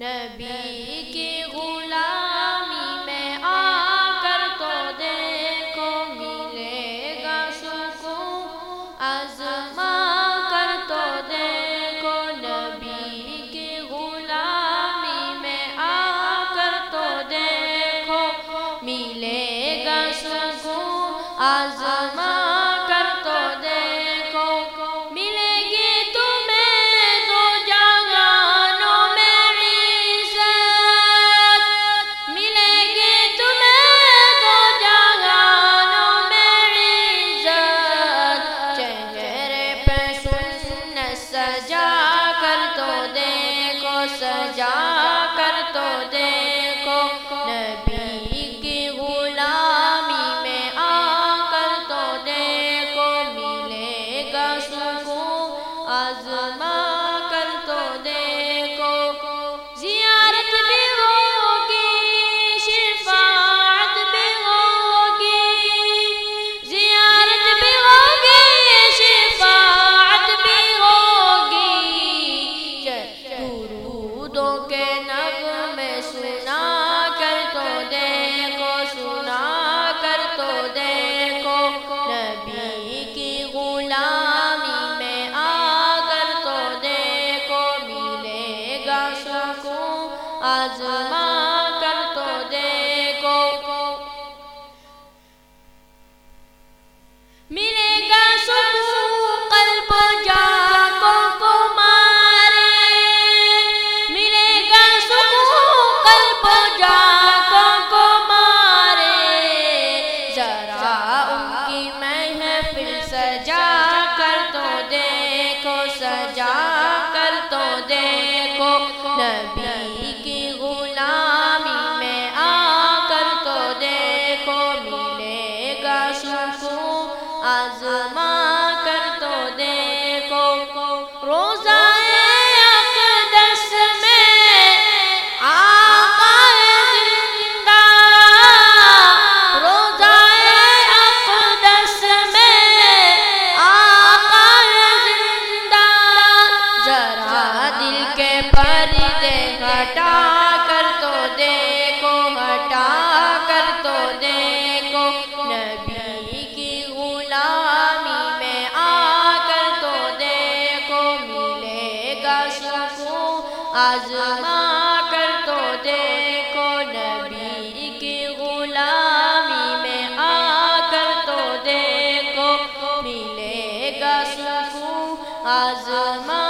نبی کی غلامی میں آ کر تو دیکھو، ملے گا سکون ازما کر تو دیکھو، نبی کی غلامی میں آ کر تو دیکھو، ملے گا سکون ازما آزما کر تو دیکھو۔ زیارت بھی ہوگی، شفاعت بھی ہوگی۔ زیارت بھی ہوگی، شفاعت بھی ہوگی۔ درودوں کے نام آزما کر تو دیکھو۔ ملے گا سکون قلب جاگوں کو مارے۔ ملے گا سکون قلب جاگوں کو مارے۔ ذرا ان کی محفل سجا کر تو دیکھو، سجا کر تو دیکھو۔ نبی آزما کر تو دیکھو، روزہ اقدس میں آقا زندہ۔ روزہ اقدس میں آقا زندہ۔ ذرا دل کے پردے ہٹا۔ آزما کر تو دیکھو نبی کی غلامی میں آ کر تو دیکھو ملے گا سکون آزما